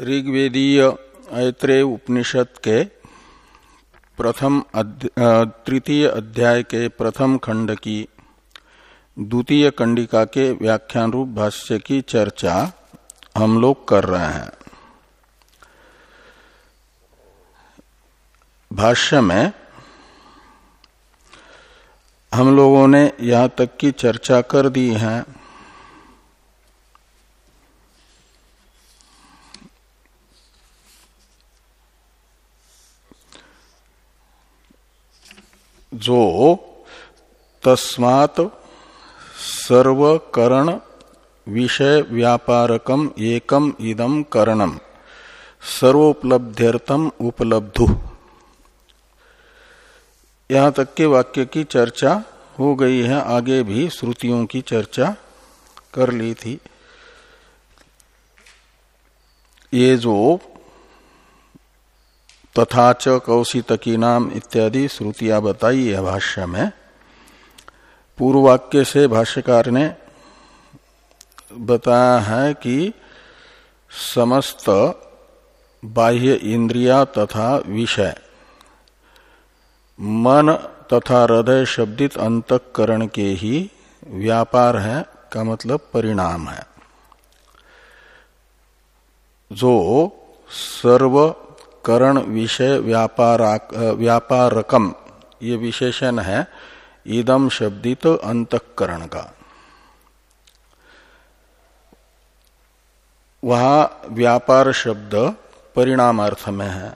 ऋग्वेदीय ऐत्रेय उपनिषद के प्रथम तृतीय अध्याय के प्रथम खंड की द्वितीय कंडिका के व्याख्यान रूप भाष्य की चर्चा हम लोग कर रहे हैं। भाष्य में हम लोगों ने यहाँ तक की चर्चा कर दी है। जो तस्मात सर्वकरण विषय व्यापारकम एकम इदम करणम। सर्वोपलब्ध्यर्थम उपलब्धु। यहाँ तक के वाक्य की चर्चा हो गई है, आगे भी श्रुतियों की चर्चा कर ली थी। ये जो तथा च कौशितकी नाम इत्यादि श्रुतियाँ बताई है भाष्य में। पूर्व वाक्य से भाष्यकार ने बताया है कि समस्त बाह्य इंद्रिया तथा विषय, मन तथा हृदय शब्दित अंतकरण के ही व्यापार है, का मतलब परिणाम है। जो सर्व करण विषय व्यापार व्यापारकम, ये विशेषण है इदम शब्दित अंतकरण का वहाँ व्यापार शब्द परिणाम अर्थ में है।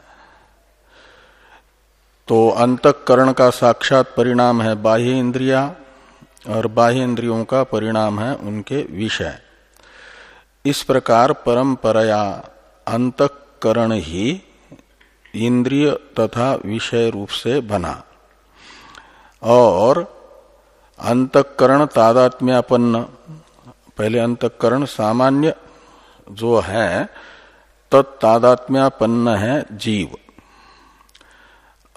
तो अंतकरण का साक्षात परिणाम है बाह्य इंद्रिया, और बाह्य इंद्रियों का परिणाम है उनके विषय। इस प्रकार परंपराया अंतकरण ही इंद्रिय तथा विषय रूप से बना। और अंतकरण तादात्म्यापन्न, पहले अंतकरण सामान्य जो है तत्तादात्म्यापन्न है जीव।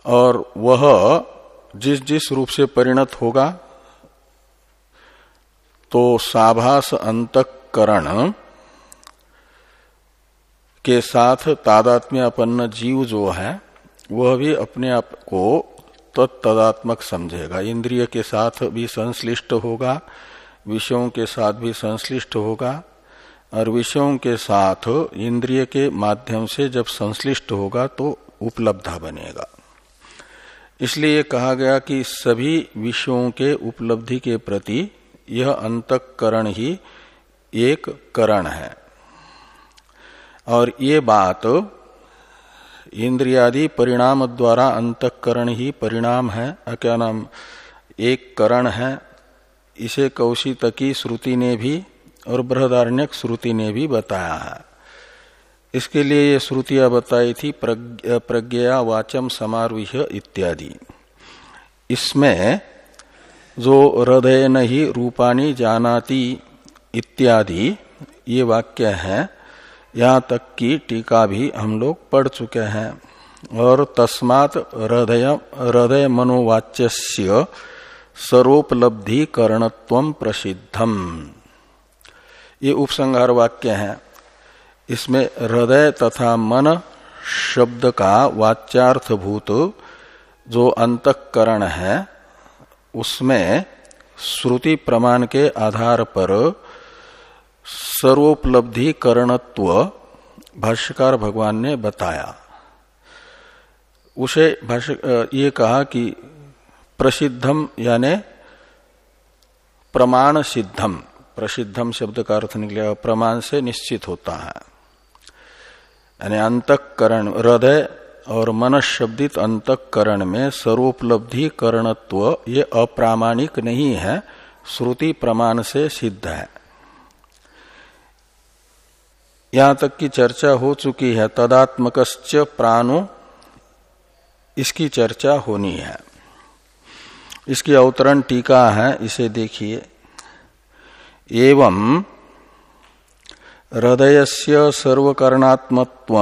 और वह जिस जिस रूप से परिणत होगा तो साभास अंतकरण के साथ तादात्म्य तादात्म्यपन्न जीव जो है, वह भी अपने आप को तत्तदात्मक समझेगा। इंद्रिय के साथ भी संश्लिष्ट होगा, विषयों के साथ भी संश्लिष्ट होगा, और विषयों के साथ इंद्रिय के माध्यम से जब संश्लिष्ट होगा तो उपलब्धा बनेगा। इसलिए कहा गया कि सभी विषयों के उपलब्धि के प्रति यह अंतकरण ही एक करण है। और ये बात इंद्रियादि परिणाम द्वारा अंतकरण ही परिणाम है। क्या नाम? एक करण है। इसे कौशितकी श्रुति ने भी और बृहदारण्यक श्रुति ने भी बताया है। इसके लिए ये श्रुतियाँ बताई थी, प्रज्ञा वाचम समारोह इत्यादि। इसमें जो हृदय नहीं रूपानी जानाती इत्यादि ये वाक्य है। यहाँ तक की टीका भी हम लोग पढ़ चुके हैं। और तस्मात हृदय हृदय मनोवाच्य सर्वोपलब्धि प्रसिद्धम। ये उपसंहार वाक्य है। इसमें हृदय तथा मन शब्द का वाच्यार्थभूत जो अंतकरण है, उसमें श्रुति प्रमाण के आधार पर सर्वोपलब्धि करणत्व भाष्यकार भगवान ने बताया। उसे भाष्य ये कहा कि प्रसिद्धम यानी प्रमाण सिद्धम प्रसिद्धम शब्द का अर्थ निकलेगा प्रमाण से निश्चित होता है। यानी अंतकरण, हृदय और मन शब्दित अंतकरण में सर्वोपलब्धि करणत्व ये अप्रामाणिक नहीं है, श्रुति प्रमाण से सिद्ध है। यहाँ तक की चर्चा हो चुकी है तदात्मक प्राणो, इसकी चर्चा होनी है। इसकी अवतरण टीका है, इसे देखिए। एवं हृदय से सर्वकर्णात्मत्व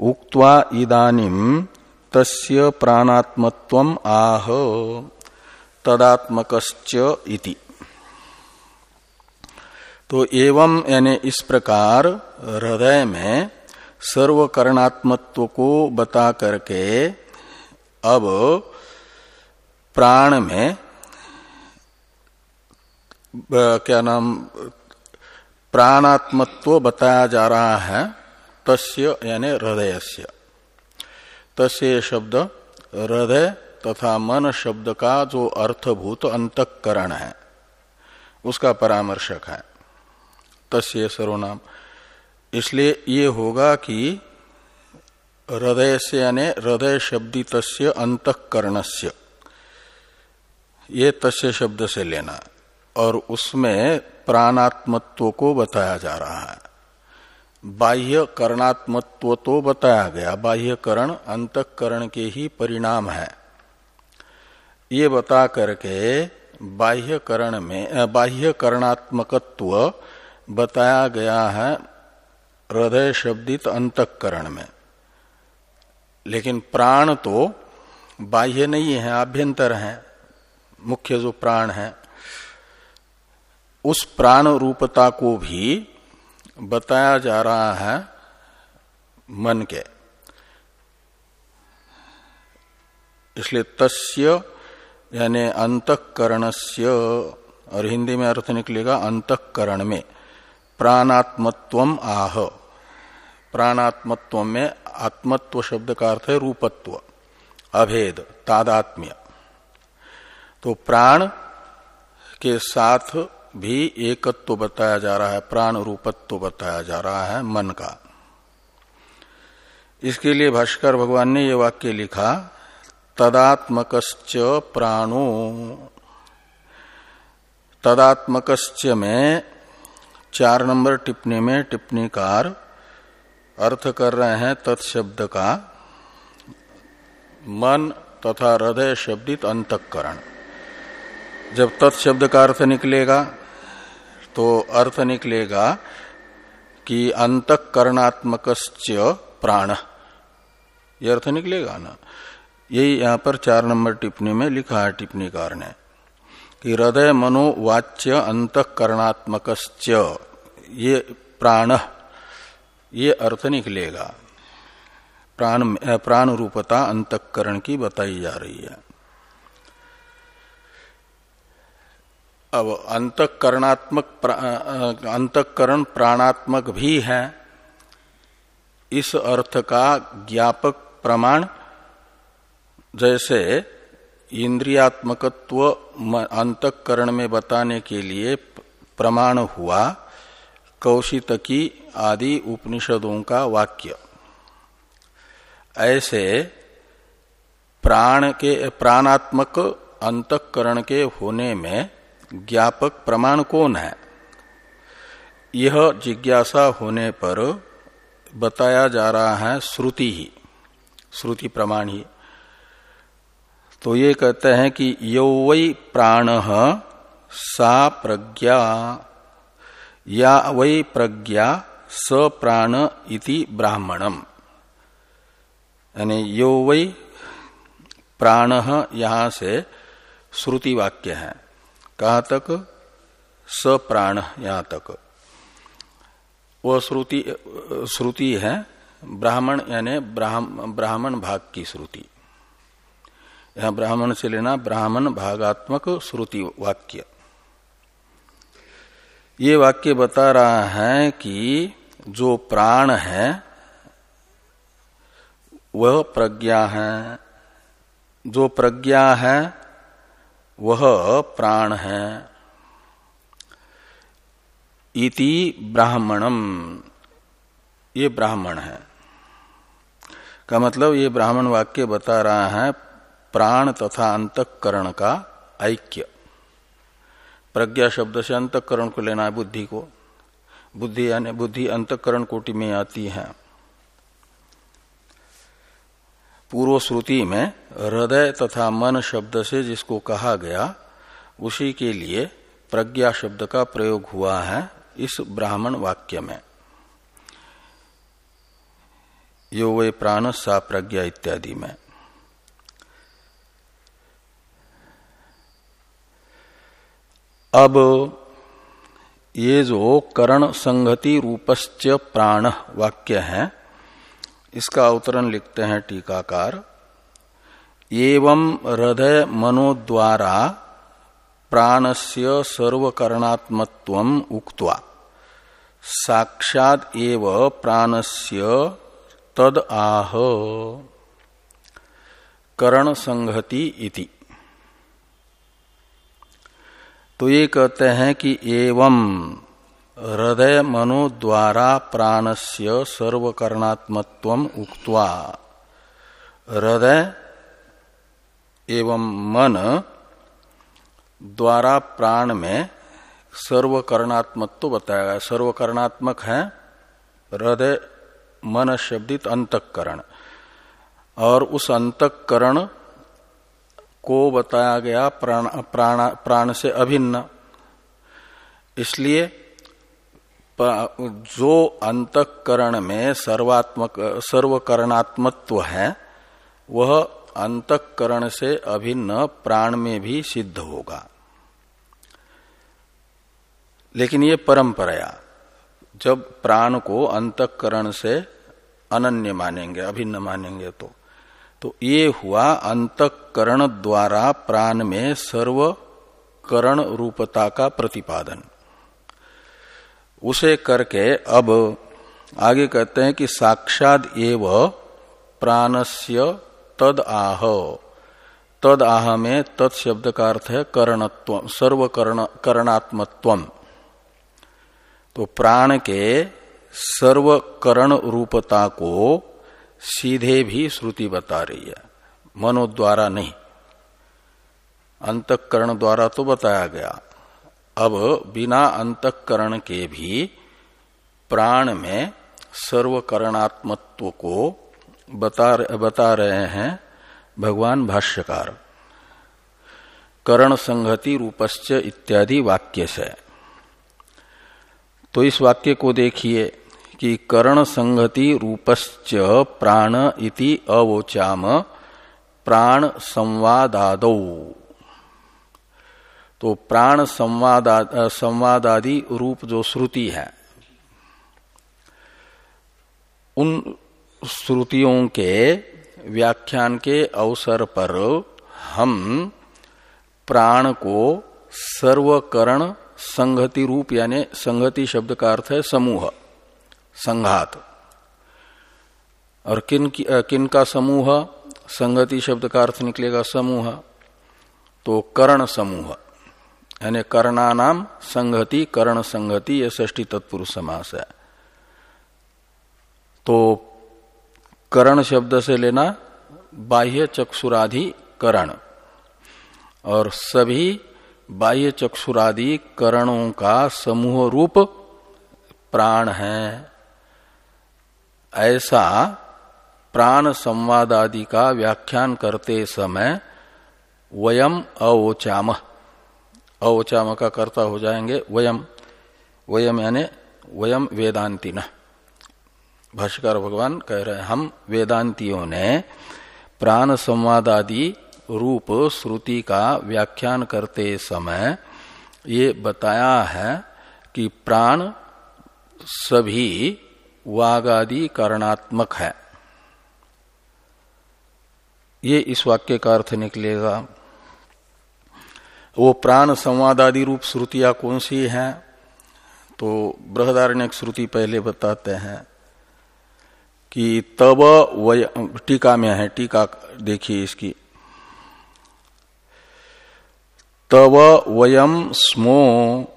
उक्त्वा इदानीम तस्य प्राणात्मत्व आह तदात्मक इति। तो एवं यानी इस प्रकार हृदय में सर्व सर्वकरणात्मत्व को बता करके अब प्राण में क्या नाम, प्राणात्मत्व बताया जा रहा है, तस्य यानी हृदय से तस्य शब्द हृदय तथा मन शब्द का जो अर्थभूत अंतकरण है, उसका परामर्शक है। तस्य सर्वनाम। इसलिए ये होगा कि हृदय से यानी हृदय शब्दित अंतकरण से ये तस्य शब्द से लेना। और उसमें प्राणात्मत्व को बताया जा रहा है। बाह्य करणात्मत्व तो बताया गया बाह्य करण अंतकरण के ही परिणाम है। ये बता करके बाह्य करण में बाह्य करणात्मकत्व बताया गया है हृदय शब्दित अंतकरण में। लेकिन प्राण तो बाह्य नहीं है, आभ्यंतर है, मुख्य जो प्राण है, उस प्राण रूपता को भी बताया जा रहा है मन के। इसलिए तस्य यानी अंतकरणस्य, और हिंदी में अर्थ निकलेगा अंतकरण में। प्राणात्मत्व आह। प्राणात्मत्व में आत्मत्व शब्द का अर्थ है रूपत्व, अभेद, तादात्म्य। तो प्राण के साथ भी एकत्व बताया जा रहा है प्राण रूपत्व बताया जा रहा है मन का। इसके लिए भाष्कर भगवान ने यह वाक्य लिखा तदात्मक प्राणो। तदात्मक में चार नंबर टिप्पणी में टिप्पणीकार अर्थ कर रहे हैं तत्शब्द का मन तथा हृदय शब्दित अंतकरण। जब तत्शब्द का अर्थ निकलेगा तो अर्थ निकलेगा कि अंतकरणात्मक प्राण। ये अर्थ निकलेगा ना? यही यहाँ पर चार नंबर टिप्पणी में लिखा है टिप्पणीकार ने। कि हृदय मनोवाच्य अंतकरणात्मक ये प्राण, ये अर्थ निकलेगा। प्राण प्राण रूपता अंतकरण की बताई जा रही है। अब अंतकरणात्मक अंतकरण प्राणात्मक भी है। इस अर्थ का ज्ञापक प्रमाण, जैसे इंद्रियात्मकत्व अंतकरण में बताने के लिए प्रमाण हुआ कौशितकी आदि उपनिषदों का वाक्य। ऐसे प्राण के, प्राणात्मक अंतकरण के होने में ज्ञापक प्रमाण कौन है? यह जिज्ञासा होने पर बताया जा रहा है श्रुति ही, श्रुति प्रमाण ही। तो ये कहते हैं कि यो वै प्राण सा प्रज्ञा। या वै प्रज्ञा स प्राण इति ब्राह्मणम। यानी यो वै प्राण यहाँ से श्रुति वाक्य है। कहा तक? स प्राण यहाँ तक। वह श्रुति श्रुति है ब्राह्मण, यानी ब्राह्मण भाग की श्रुति। यहाँ ब्राह्मण से लेना ब्राह्मण भागात्मक श्रुति वाक्य। ये वाक्य बता रहा है कि जो प्राण है, वह प्रज्ञा है। जो प्रज्ञा है, वह प्राण है। इति ब्राह्मणम। ये ब्राह्मण है। का मतलब ये ब्राह्मण वाक्य बता रहा है प्राण तथा अंतकरण का ऐक्य। प्रज्ञा शब्द से अंतकरण को लेना है बुद्धि को। बुद्धि यानी बुद्धि अंतकरण कोटि में आती है। पूर्व श्रुति में हृदय तथा मन शब्द से जिसको कहा गया, उसी के लिए प्रज्ञा शब्द का प्रयोग हुआ है इस ब्राह्मण वाक्य में। यो वे प्राण सा प्रज्ञा इत्यादि में। अब ये जो करण संगति रूपश्च प्राण वाक्य है, इसका अवतरण लिखते हैं टीकाकार। एवं हृदय मनोद्वारा प्राणस्य सर्वकरणात्मत्व उक्त्वा, साक्षात एव प्राणस्य तद आह। करण संहति इति। तो ये कहते हैं कि एवं हृदय मनो द्वारा प्राणस्य सर्वकरणात्मत्व उक्त्वा। हृदय एवं मन द्वारा प्राण में सर्वकरणात्मत्व बताया गया। सर्वकरणात्मक है, हृदय, मन शब्दित अंतकरण। और उस अंतकरण को बताया गया प्राण प्राण प्राण से अभिन्न। इसलिए जो अंतकरण में सर्वात्मक, सर्वकरणात्मत्व है, वह अंतकरण से अभिन्न प्राण में भी सिद्ध होगा। लेकिन ये परंपराया, जब प्राण को अंतकरण से अनन्य मानेंगे, अभिन्न मानेंगे तो। तो ये हुआ अंतकरण द्वारा प्राण में सर्व करण रूपता का प्रतिपादन। उसे करके अब आगे कहते हैं कि साक्षात एव प्राणस्य तद आह। तद आह में तत्शब्द का अर्थ है करणत्व, सर्व करणात्मत्व तो प्राण के सर्वकरण रूपता को सीधे भी श्रुति बता रही है। मनो द्वारा नहीं। अंतकरण द्वारा तो बताया गया। अब बिना अंतकरण के भी प्राण में सर्वकरणात्मत्व को बता बता रहे हैं भगवान भाष्यकार। करण संहति रूपश्च इत्यादि वाक्य से। तो इस वाक्य को देखिए। कि करण संगति रूपश्च प्राण इति अवोचाम, प्राण संवादाद। तो प्राण संवादा, संवादादि रूप जो श्रुति है, उन श्रुतियों के व्याख्यान के अवसर पर हम प्राण को सर्वकरण संगति रूप, यानी संगति शब्द का अर्थ है समूह। संघात। और किन किन का समूह? संगति शब्द का अर्थ निकलेगा समूह। तो कर्ण समूह। यानी कर्णा नाम संगति, कर्ण संगति यह ष्टी तत्पुरुष समास है। तो करण शब्द से लेना बाह्य चक्षुराधि करण। और सभी बाह्य चक्षुरादि करणों का समूह रूप प्राण है। ऐसा प्राण संवाद आदि का व्याख्यान करते समय वयम अवोचाम। अवोचाम का कर्ता हो जाएँगे वयम। वयम यानी वयम वेदांति न। भाष्यकार भगवान कह रहे हैं, हम वेदांतियों ने प्राण संवाद आदि रूप श्रुति का व्याख्यान करते समय ये बताया है कि प्राण सभी वागादि कारणात्मक है। ये इस वाक्य का अर्थ निकलेगा। वो प्राण संवादादि रूप श्रुतियाँ कौन सी हैं? तो बृहदारण्य श्रुति पहले बताते हैं कि तब वय, टीका में है, टीका देखिए इसकी। तव वयम स्मो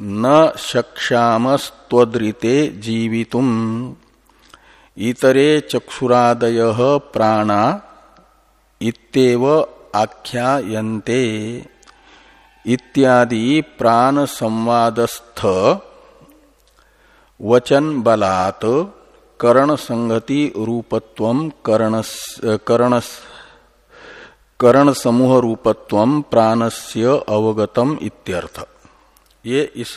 न शक्षामस्त्वद्रिते जीवितुम। इतरे चक्षुरादय प्राणा इत्येव आख्यायन्ते। इत्यादि प्राण संवादस्थ वचन बलात् करण संगति रूपत्व करण करण समूह रूपत्व प्राणस्य अवगतम इत्यर्थ। ये इस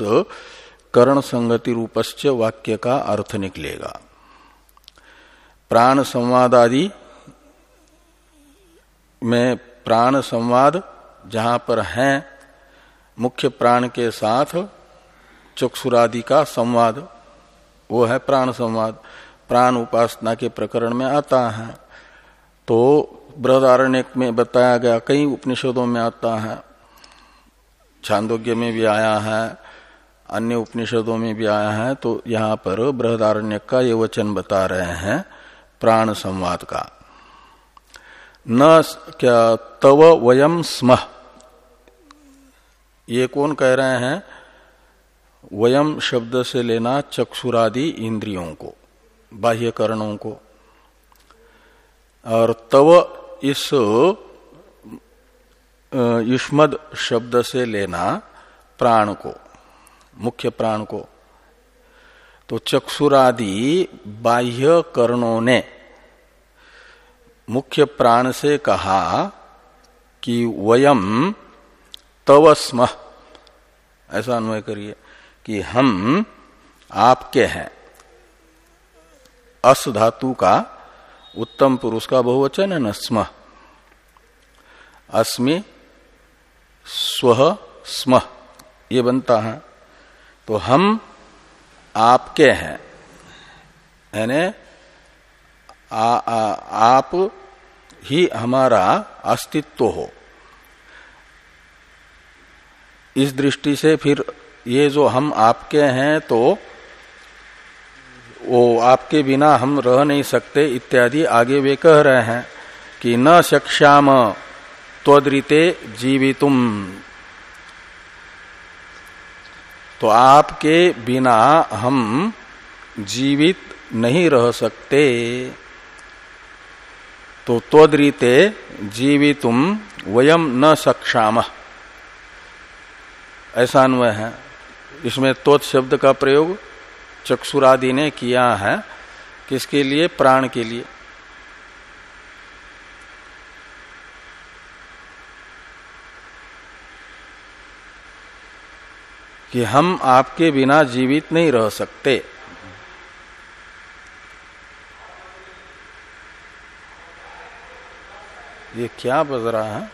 करण संगति रूपस्य वाक्य का अर्थ निकलेगा। प्राण संवाद आदि में प्राण संवाद जहाँ पर है, मुख्य प्राण के साथ चक्षुरादि का संवाद, वो है प्राण संवाद। प्राण उपासना के प्रकरण में आता है। तो बृहदारण्य में बताया गया, कई उपनिषदों में आता है। छांदोग्य में भी आया है, अन्य उपनिषदों में भी आया है तो यहाँ पर बृहदारण्य का ये वचन बता रहे हैं, प्राण संवाद का। न क्या तव वयम स्म। ये कौन कह रहे हैं? वयम शब्द से लेना चक्षुरादि इंद्रियों को बाह्य करणों को। और तव इस युष्मद शब्द से लेना प्राण को, मुख्य प्राण को। तो चक्षुरादि बाह्य कर्णों ने मुख्य प्राण से कहा कि वयम तव स्म। ऐसा अन्वय करिए कि हम आपके हैं। अस धातु का उत्तम पुरुष का बहुवचन है न स्म। अस्मि स्व स्म, ये बनता है। तो हम आपके हैं। यानी आप ही हमारा अस्तित्व हो। इस दृष्टि से फिर ये जो हम आपके हैं तो वो आपके बिना हम रह नहीं सकते, इत्यादि आगे वे कह रहे हैं कि न सक्षाम त्वदृते जीवितुम। तो आपके बिना हम जीवित नहीं रह सकते। तो त्वदृते जीवितुम वयम न सक्षाम। ऐसा अन्वय है। इसमें त्वत शब्द का प्रयोग चक्षुरादि ने किया है, किसके लिए? प्राण के लिए। कि हम आपके बिना जीवित नहीं रह सकते। ये क्या बज रहा है?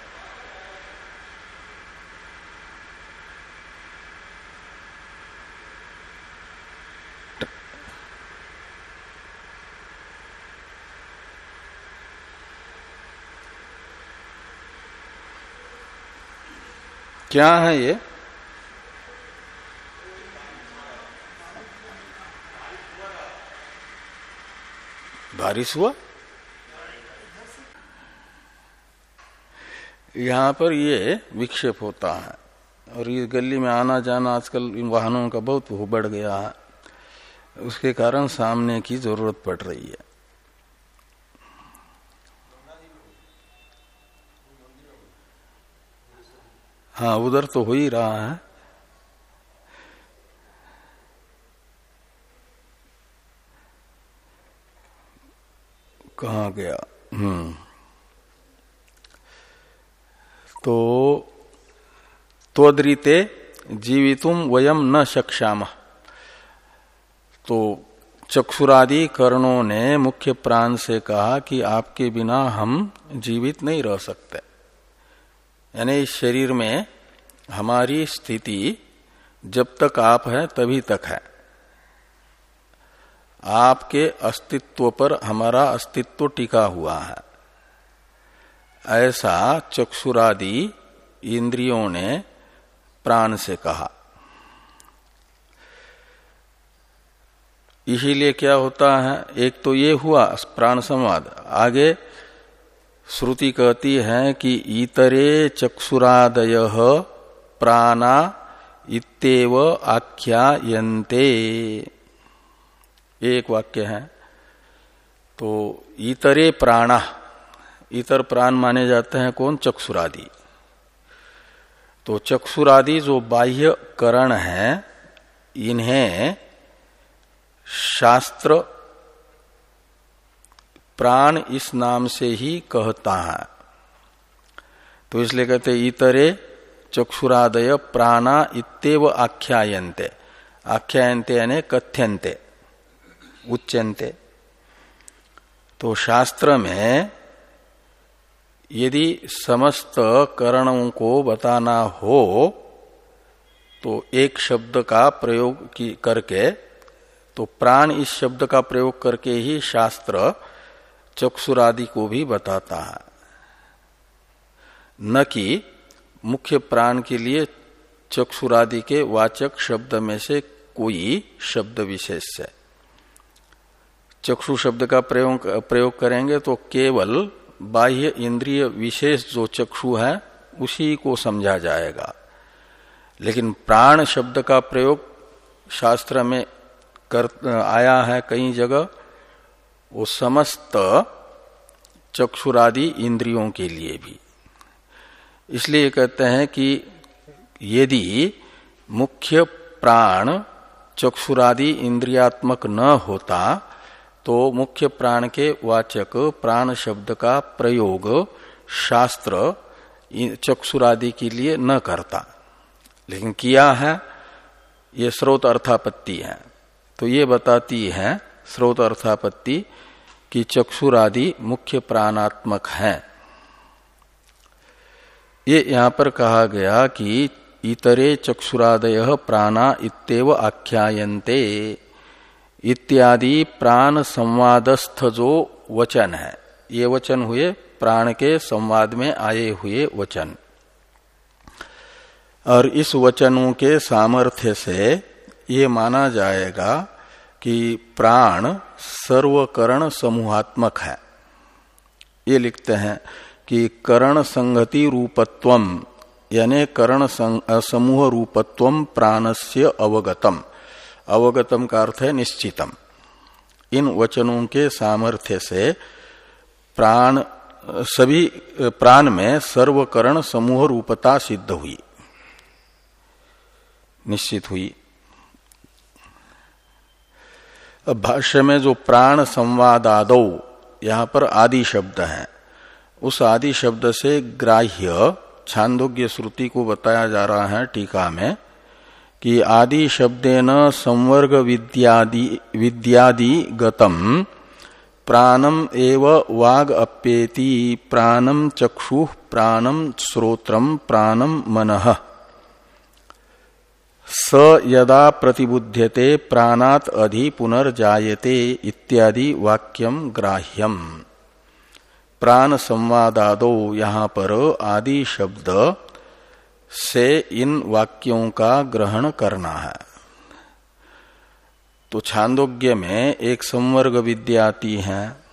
क्या है ये? बारिश हुआ? यहाँ पर ये विक्षेप होता है और ये गली में आना जाना आजकल इन वाहनों का बहुत बढ़ गया है। उसके कारण सामने की ज़रूरत पड़ रही है। हाँ उधर तो हो ही रहा है। कहा गया? हम्म। तो त्वदृते जीवितुम वयम न सक्षाम तो चक्षुरादि कर्णों ने मुख्य प्राण से कहा कि आपके बिना हम जीवित नहीं रह सकते। यानी इस शरीर में हमारी स्थिति जब तक आप है तभी तक है। आपके अस्तित्व पर हमारा अस्तित्व टिका हुआ है। ऐसा चक्षुरादि इंद्रियों ने प्राण से कहा। इसीलिए क्या होता है, एक तो ये हुआ, प्राण संवाद। आगे श्रुति कहती है कि इतरे चक्षुरादय प्राणा इतव एक वाक्य है। तो इतरे प्राणा, इतर प्राण माने जाते हैं कौन? चक्षुरादि। तो चक्षुरादि जो बाह्य करण है, इन्हें शास्त्र प्राण इस नाम से ही कहता है। तो इसलिए कहते इतरे चक्षुरादय प्राणा इतव आख्यायन्ते। आख्यायन्ते यानी कथ्यन्ते। उच्यन्ते। तो शास्त्र में यदि समस्त करणों को बताना हो तो एक शब्द का प्रयोग की करके तो प्राण इस शब्द का प्रयोग करके ही शास्त्र चक्षुरादि को भी बताता है। न कि मुख्य प्राण के लिए चक्षुरादि के वाचक शब्द में से कोई शब्द विशेष है। चक्षु शब्द का प्रयोग प्रयोग करेंगे तो केवल बाह्य इंद्रिय विशेष जो चक्षु है, उसी को समझा जाएगा। लेकिन प्राण शब्द का प्रयोग शास्त्र में कर, आया है कई जगह, वो समस्त चक्षुरादि इंद्रियों के लिए भी। इसलिए कहते हैं कि यदि मुख्य प्राण चक्षुरादि इंद्रियात्मक न होता तो मुख्य प्राण के वाचक, प्राण शब्द का प्रयोग, शास्त्र चक्षुरादि के लिए न करता। लेकिन किया है, ये स्रोत अर्थापत्ति है। तो ये बताती है, स्रोत अर्थापत्ति, कि चक्षुरादि मुख्य प्राणात्मक है। ये यहाँ पर कहा गया कि, इतरे चक्षुरादय प्राणा इतव आख्यायन्ते। इत्यादि प्राण संवादस्थ जो वचन है। ये वचन हुए, प्राण के संवाद में आए हुए वचन। और इस वचनों के सामर्थ्य से ये माना जाएगा कि प्राण सर्वकरण समूहात्मक है। ये लिखते हैं कि करण संगति रूपत्वम, यानी करण समूह रूपत्व प्राणस्य अवगतम। अवगतम का अर्थ है निश्चितम। इन वचनों के सामर्थ्य से प्राण, सभी, प्राण में सर्वकरण समूह रूपता सिद्ध हुई। निश्चित हुई। भाष्य में जो प्राण संवाद आदो, यहाँ पर आदि शब्द है। उस आदि शब्द से ग्राह्य, छांदोग्य श्रुति को बताया जा रहा है टीका में। कि आदि शब्देन संवर्ग विद्यादि गतम प्राणम एव वाग अप्येति, प्राणम चक्षु, प्राणम श्रोत्रम, प्राणम मन। स यदा प्रतिबुध्यते प्राणात अधि पुनर्जायते इत्यादि वाक्यम ग्राह्यम। प्राण संवादादो यहाँ पर आदि शब्द से इन वाक्यों का ग्रहण करना है। तो छांदोग्य में एक संवर्ग विद्या आती है।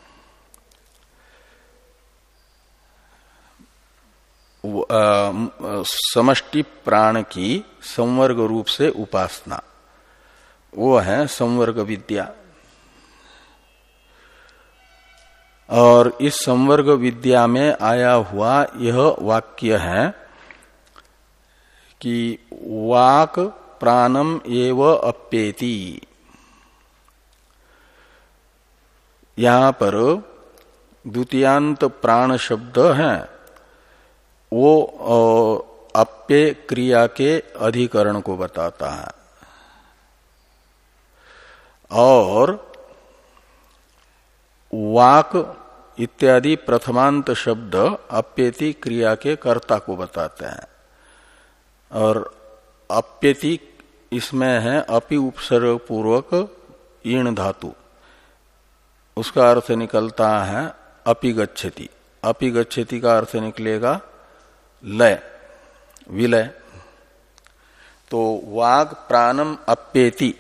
समष्टि प्राण की संवर्ग रूप से उपासना। वो है संवर्ग विद्या। और इस संवर्ग विद्या में आया हुआ यह वाक्य है कि वाक प्राणम एव अप्येति। यहाँ पर द्वितीयांत प्राण शब्द है। वो अप्य क्रिया के अधिकरण को बताता है। और वाक इत्यादि प्रथमांत शब्द अप्यति क्रिया के कर्ता को बताते हैं। और अप्यति इसमें है अपि उपसर्ग पूर्वक ईण धातु। उसका अर्थ निकलता है अपि गच्छति। अपि गच्छति का अर्थ निकलेगा लय, विलय। तो वाक प्राणम अप्येति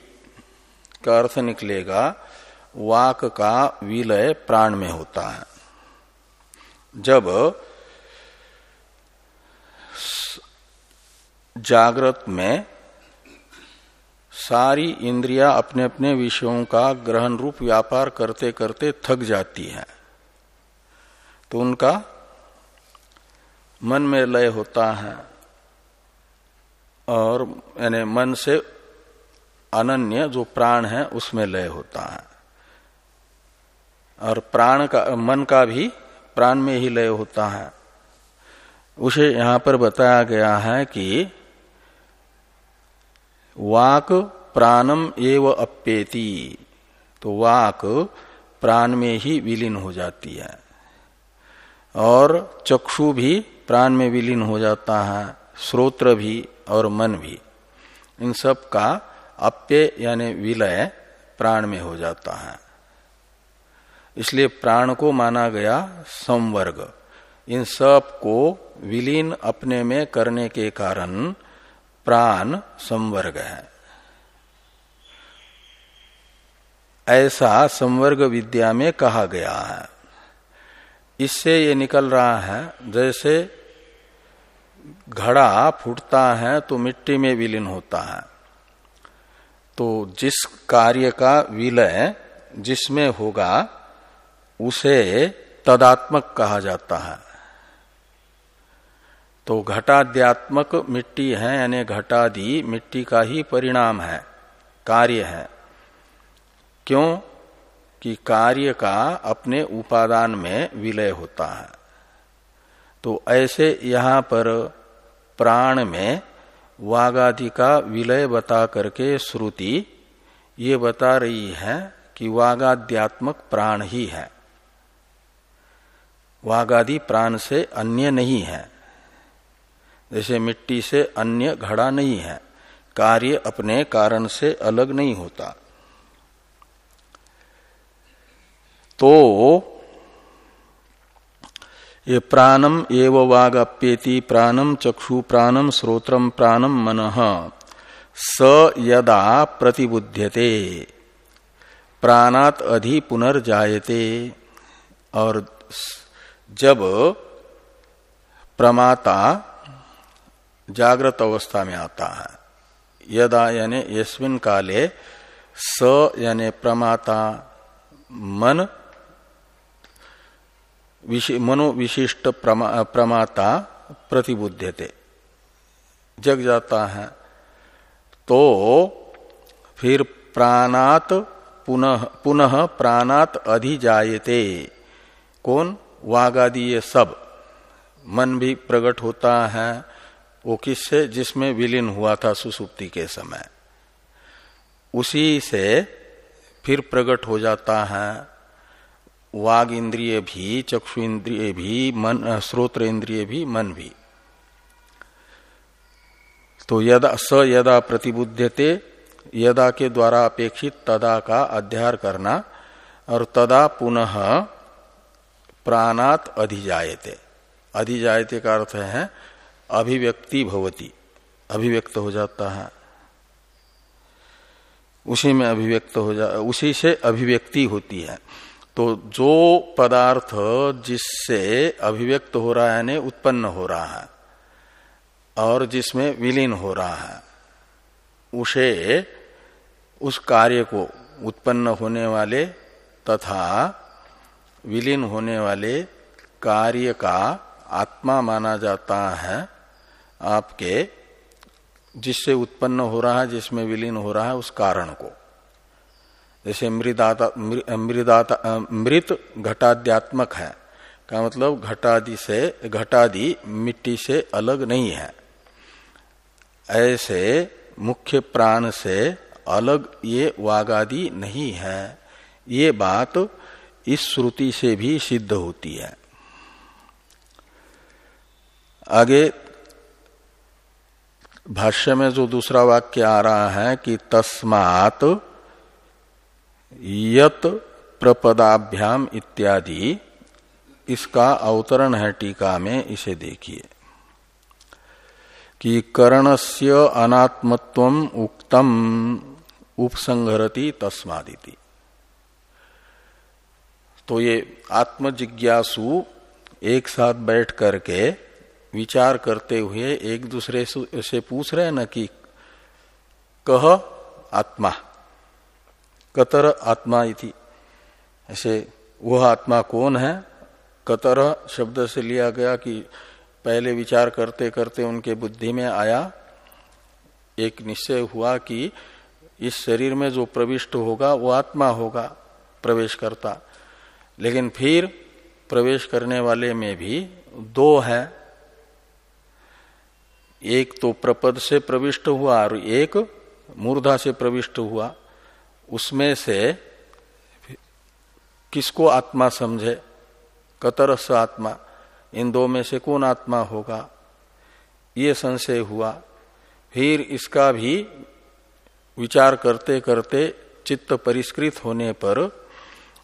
का अर्थ निकलेगा, वाक का विलय प्राण में होता है। जब जागृत में सारी इंद्रिया अपने अपने विषयों का ग्रहण रूप व्यापार करते करते थक जाती है। तो उनका मन में लय होता है और यानी मन से अनन्य जो प्राण है, उसमें लय होता है। और प्राण का, मन का भी प्राण में ही लय होता है। उसे यहाँ पर बताया गया है कि वाक प्राणम एव अप्येति। तो वाक प्राण में ही विलीन हो जाती है। और चक्षु भी प्राण में विलीन हो जाता है श्रोत्र भी और मन भी। इन सब का अप्य यानी विलय प्राण में हो जाता है। इसलिए प्राण को माना गया संवर्ग। इन सबको विलीन अपने में करने के कारण प्राण संवर्ग है। ऐसा संवर्ग विद्या में कहा गया है। इससे ये निकल रहा है, जैसे घड़ा फूटता है तो मिट्टी में विलीन होता है। तो जिस कार्य का विलय जिसमें होगा, उसे तदात्मक कहा जाता है। तो घटाध्यात्मक मिट्टी है, यानी घटादि मिट्टी का ही परिणाम है, कार्य है। क्यों? कि कार्य का अपने उपादान में विलय होता है। तो ऐसे यहाँ पर प्राण में वागादि का विलय बता करके श्रुति ये बता रही है कि वागाध्यात्मक प्राण ही है। वागादि प्राण से अन्य नहीं है। जैसे मिट्टी से अन्य घड़ा नहीं है, कार्य अपने कारण से अलग नहीं होता। तो ये प्राणम एव वागप्येति प्राणम चक्षु प्राणम श्रोत्रम प्राणम मन स यदा प्रतिबुध्यते, प्राणात अधि पुनर्जायते। और जब प्रमाता जागृत अवस्था में आता है। यदा यानी यस्मिन काले स यानी प्रमाता मन मनोविशिष्ट प्रमा, प्रमाता प्रतिबुद्धते जग जाता है। तो फिर प्राणात पुनः पुनः प्राणात अधिजायते। कौन? वागादि ये सब। मन भी प्रकट होता है। वो किससे? जिसमें विलीन हुआ था सुसुप्ति के समय। उसी से फिर प्रकट हो जाता है, वाग इंद्रिय भी, चक्षु इंद्रिय भी, मन स्रोत्र इंद्रिय भी, मन भी। तो यदा, स यदा प्रतिबुद्धते यदा के द्वारा अपेक्षित, तदा का अध्यार करना, और तदा पुनः प्राणात अधिजायते। अधिजायते का अर्थ है अभिव्यक्ति भवती, अभिव्यक्त हो जाता है। उसी में अभिव्यक्त हो जा, उसी से अभिव्यक्ति होती है। तो जो पदार्थ जिससे अभिव्यक्त हो रहा है, यानी उत्पन्न हो रहा है, और जिसमें विलीन हो रहा है, उसे, उस कार्य को उत्पन्न होने वाले तथा विलीन होने वाले कार्य का आत्मा माना जाता है। आपके जिससे उत्पन्न हो रहा है, जिसमें विलीन हो रहा है, उस कारण को। जैसे मृदाता मृदाता मृत घटाध्यात्मक है, का मतलब घटादि से घटादि मिट्टी से अलग नहीं है। ऐसे मुख्य प्राण से अलग ये वागादि नहीं है। ये बात इस श्रुति से भी सिद्ध होती है। आगे भाष्य में जो दूसरा वाक्य आ रहा है कि तस्मात यत प्रपदाभ्याम इत्यादि, इसका अवतरण है टीका में, इसे देखिए। कि करणस्य अनात्मत्व उक्तम उपसंहरती तस्मादिति। तो ये आत्मजिज्ञासु एक साथ बैठ करके विचार करते हुए एक दूसरे से पूछ रहे न कि कह आत्मा, कतर आत्मा इति। ऐसे, वह आत्मा कौन है? कतर शब्द से लिया गया कि पहले विचार करते करते उनके बुद्धि में आया। एक निश्चय हुआ कि इस शरीर में जो प्रविष्ट होगा, वो आत्मा होगा प्रवेश करता लेकिन फिर प्रवेश करने वाले में भी दो है। एक तो प्रपद से प्रविष्ट हुआ और एक मूर्धा से प्रविष्ट हुआ। उसमें से किसको आत्मा समझे? कतरस आत्मा। इन दो में से कौन आत्मा होगा? ये संशय हुआ। फिर इसका भी विचार करते करते चित्त परिष्कृत होने पर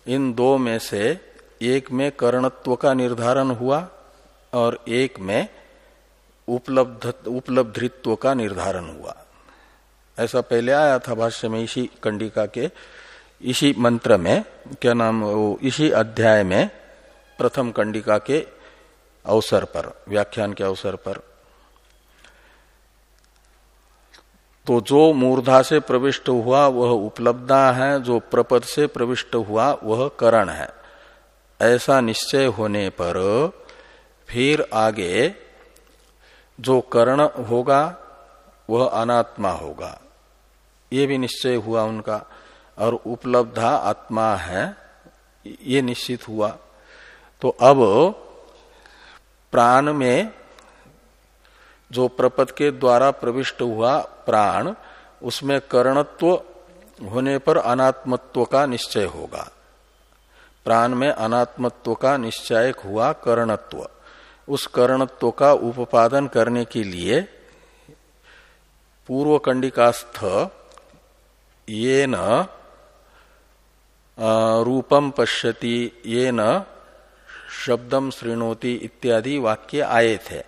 इन दो में से एक में कर्णत्व का निर्धारण हुआ और एक में उपलब्ध, उपलब्धित्व का निर्धारण हुआ। ऐसा पहले आया था भाष्य में इसी कंडिका के, इसी मंत्र में, क्या नाम, वो इसी अध्याय में, प्रथम कंडिका के अवसर पर, व्याख्यान के अवसर पर। तो जो मूर्धा से प्रविष्ट हुआ, वह उपलब्धा है, जो प्रपद से प्रविष्ट हुआ, वह करण है। ऐसा निश्चय होने पर फिर आगे जो कर्ण होगा, वह अनात्मा होगा। ये भी निश्चय हुआ उनका। और उपलब्धा आत्मा है, ये निश्चित हुआ। तो अब प्राण में जो प्रपद के द्वारा प्रविष्ट हुआ प्राण, उसमें कर्णत्व होने पर अनात्मत्व का निश्चय होगा। प्राण में अनात्मत्व का निश्चय हुआ करणत्व। उस कर्णत्व का उपादन करने के लिए पूर्व कंडिकास्थ ये न रूपम पश्यति ये न शब्दम श्रृणोति इत्यादि वाक्य आए थे।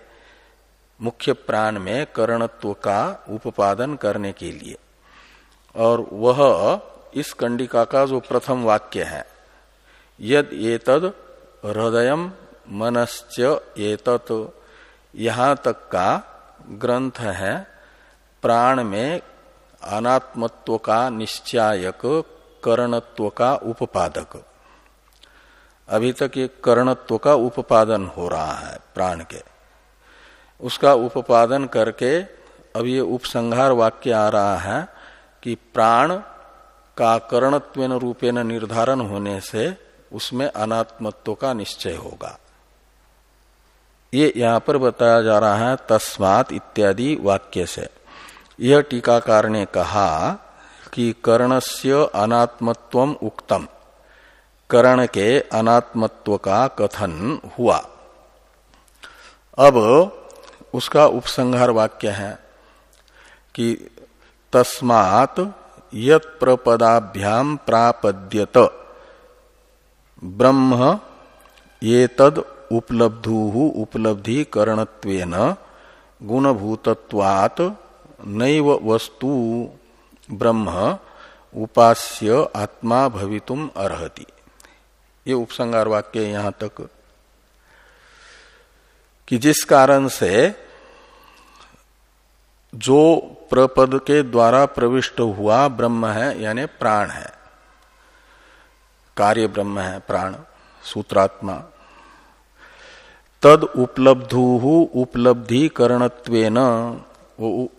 मुख्य प्राण में करणत्व का उपादन करने के लिए। और वह इस कंडिका का जो प्रथम वाक्य है, यद एतद हृदय मनश्च एतत यहाँ तक का ग्रंथ है, प्राण में अनात्मत्व का निश्चायक, करणत्व का उपादक अभी तक ये करणत्व का उपादन हो रहा है प्राण के। उसका उपादन करके अब ये उपसंहार वाक्य आ रहा है कि प्राण का करणत्व रूपेण निर्धारण होने से उसमें अनात्मत्व का निश्चय होगा। ये यहाँ पर बताया जा रहा है, तस्मात इत्यादि वाक्य से। यह टीकाकार ने कहा कि कर्णस्य अनात्मत्व उक्तम। कर्ण के अनात्मत्व का कथन हुआ। अब उसका उपसंहार वाक्य है कि तस्मात यत प्रपदाभ्याम प्रापद्यत। ब्रह्म ये तद उपलब्धु उपलब्धि करणत्वेन गुणभूतत्वात् नैव वस्तु ब्रह्म उपास्य आत्मा भवितुम अर्हति। ये उपसंगार वाक्य यहाँ तक कि जिस कारण से जो प्रपद के द्वारा प्रविष्ट हुआ ब्रह्म है, यानी प्राण है। कार्य ब्रह्म है, प्राण, सूत्रात्मा। तद उपलब्धु उपलब्धि करणत्वेन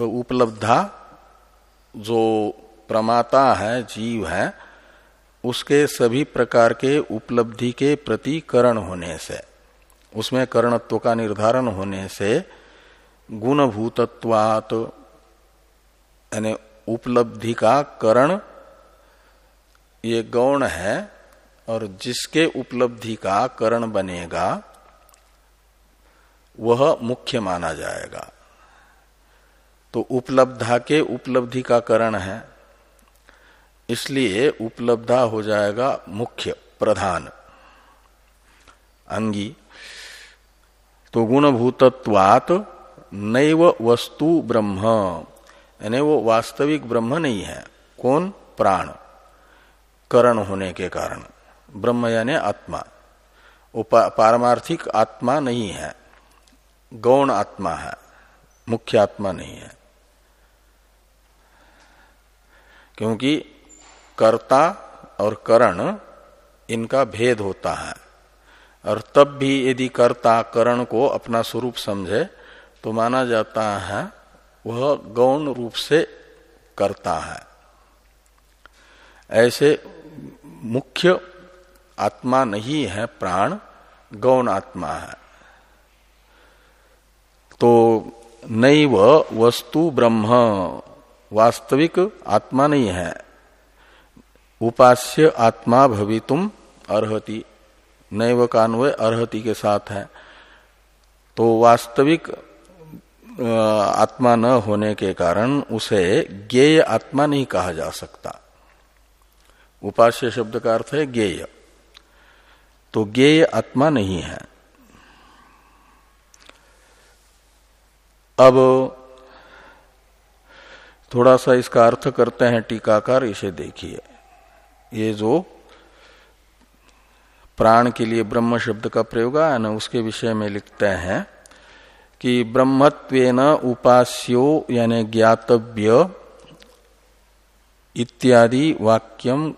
उपलब्धा जो प्रमाता है, जीव है, उसके सभी प्रकार के उपलब्धि के प्रति करण होने से, उसमें करणत्व का निर्धारण होने से गुणभूतत्वात, यानी उपलब्धि का करण, ये गौण है, और जिसके उपलब्धि का करण बनेगा वह मुख्य माना जाएगा। तो उपलब्धा के उपलब्धि का करण है, इसलिए उपलब्धा हो जाएगा मुख्य, प्रधान। अंगी तो गुणभूतत्वात नैव वस्तु ब्रह्म, यानी वो वास्तविक ब्रह्म नहीं है। कौन? प्राण। करण होने के कारण। ब्रह्म यानी आत्मा। वो पारमार्थिक आत्मा नहीं है। गौण आत्मा है, मुख्य आत्मा नहीं है। क्योंकि कर्ता और करण, इनका भेद होता है। और तब भी यदि कर्ता करण को अपना स्वरूप समझे तो माना जाता है, वह गौण रूप से करता है। ऐसे मुख्य आत्मा नहीं है, प्राण, गौण आत्मा है। तो नैव वस्तु ब्रह्म, वास्तविक आत्मा नहीं है। उपास्य आत्मा भवितुम अर्ति नैव कान्वय अर्हति के साथ है। तो वास्तविक आत्मा न होने के कारण उसे ज्ञेय आत्मा नहीं कहा जा सकता। उपास्य शब्द का अर्थ है ज्ञेय। तो ज्ञेय आत्मा नहीं है। अब थोड़ा सा इसका अर्थ करते हैं टीकाकार इसे देखिए। ये जो प्राण के लिए ब्रह्म शब्द का प्रयोग है ना उसके विषय में लिखते हैं कि ब्रह्मत्वेन उपास्यो यानी ज्ञातव्य इत्यादि वाक्यम